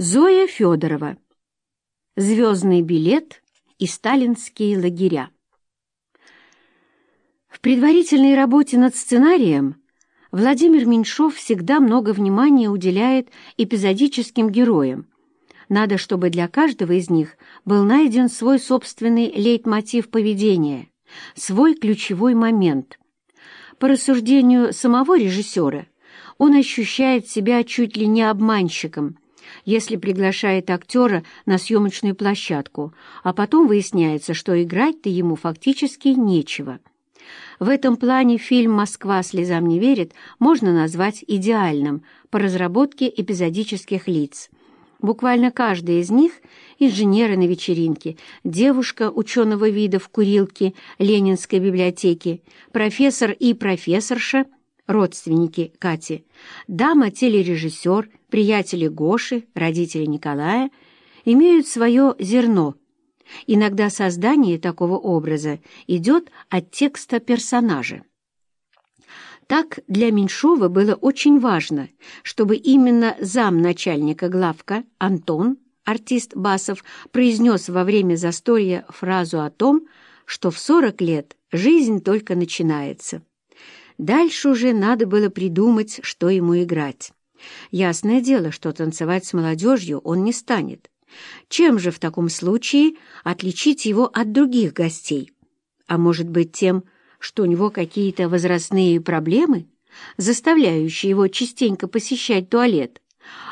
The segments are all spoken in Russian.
Зоя Федорова. Звездный билет и сталинские лагеря. В предварительной работе над сценарием Владимир Меньшов всегда много внимания уделяет эпизодическим героям. Надо, чтобы для каждого из них был найден свой собственный лейтмотив поведения, свой ключевой момент. По рассуждению самого режиссера, он ощущает себя чуть ли не обманщиком – если приглашает актера на съемочную площадку, а потом выясняется, что играть-то ему фактически нечего. В этом плане фильм «Москва слезам не верит» можно назвать идеальным по разработке эпизодических лиц. Буквально каждый из них – инженеры на вечеринке, девушка ученого вида в курилке Ленинской библиотеки, профессор и профессорша – родственники Кати, дама-телережиссер, приятели Гоши, родители Николая, имеют свое зерно. Иногда создание такого образа идет от текста персонажа. Так для Меньшова было очень важно, чтобы именно замначальника главка Антон, артист Басов, произнес во время застолья фразу о том, что в 40 лет жизнь только начинается. Дальше уже надо было придумать, что ему играть. Ясное дело, что танцевать с молодежью он не станет. Чем же в таком случае отличить его от других гостей? А может быть тем, что у него какие-то возрастные проблемы, заставляющие его частенько посещать туалет,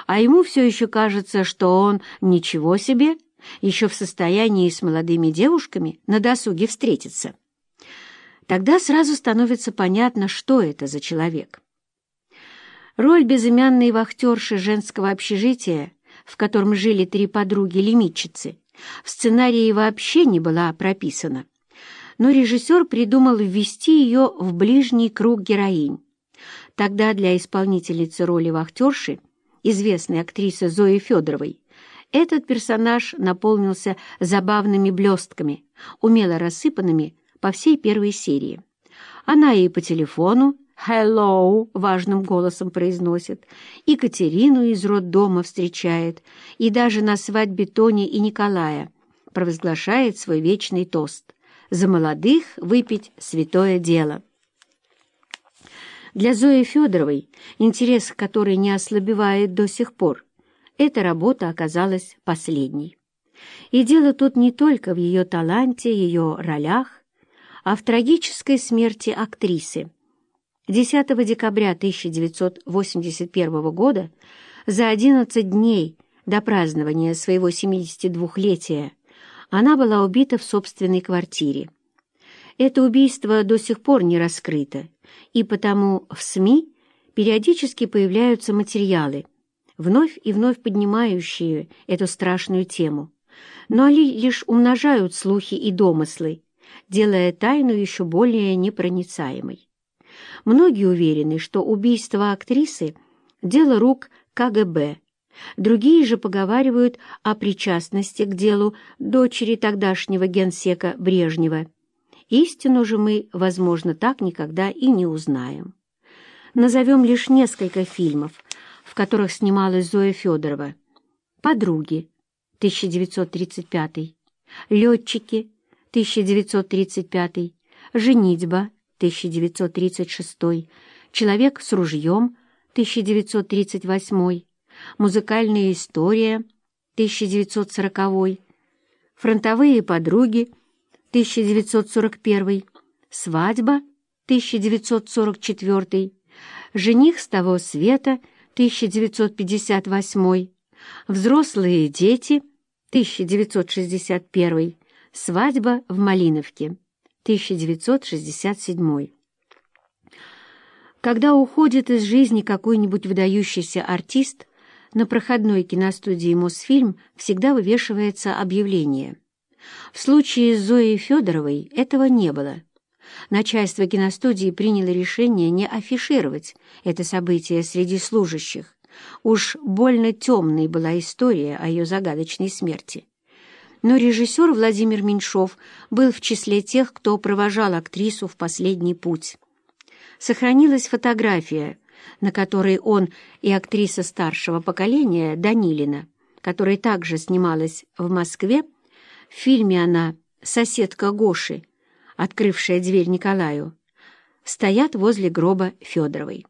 а ему все еще кажется, что он ничего себе, еще в состоянии с молодыми девушками на досуге встретиться. Тогда сразу становится понятно, что это за человек. Роль безымянной вахтерши женского общежития, в котором жили три подруги-лимитчицы, в сценарии вообще не была прописана. Но режиссер придумал ввести ее в ближний круг героинь. Тогда для исполнительницы роли вахтерши, известной актрисы Зои Федоровой, этот персонаж наполнился забавными блестками, умело рассыпанными по всей первой серии. Она ей по телефону «Hello» важным голосом произносит, и Катерину из роддома встречает, и даже на свадьбе Тони и Николая провозглашает свой вечный тост «За молодых выпить святое дело». Для Зои Федоровой, интерес к которой не ослабевает до сих пор, эта работа оказалась последней. И дело тут не только в ее таланте, ее ролях, а в трагической смерти актрисы. 10 декабря 1981 года, за 11 дней до празднования своего 72-летия, она была убита в собственной квартире. Это убийство до сих пор не раскрыто, и потому в СМИ периодически появляются материалы, вновь и вновь поднимающие эту страшную тему. Но они лишь умножают слухи и домыслы, делая тайну еще более непроницаемой. Многие уверены, что убийство актрисы – дело рук КГБ, другие же поговаривают о причастности к делу дочери тогдашнего генсека Брежнева. Истину же мы, возможно, так никогда и не узнаем. Назовем лишь несколько фильмов, в которых снималась Зоя Федорова. «Подруги» 1935, «Летчики» 1935, «Женитьба» 1936, «Человек с ружьем» 1938, «Музыкальная история» 1940, «Фронтовые подруги» 1941, «Свадьба» 1944, «Жених с того света» 1958, «Взрослые дети» 1961, Свадьба в Малиновке, 1967. Когда уходит из жизни какой-нибудь выдающийся артист, на проходной киностудии «Мосфильм» всегда вывешивается объявление. В случае с Зоей Федоровой этого не было. Начальство киностудии приняло решение не афишировать это событие среди служащих. Уж больно темной была история о ее загадочной смерти но режиссер Владимир Меньшов был в числе тех, кто провожал актрису в последний путь. Сохранилась фотография, на которой он и актриса старшего поколения Данилина, которая также снималась в Москве, в фильме она «Соседка Гоши», открывшая дверь Николаю, стоят возле гроба Федоровой.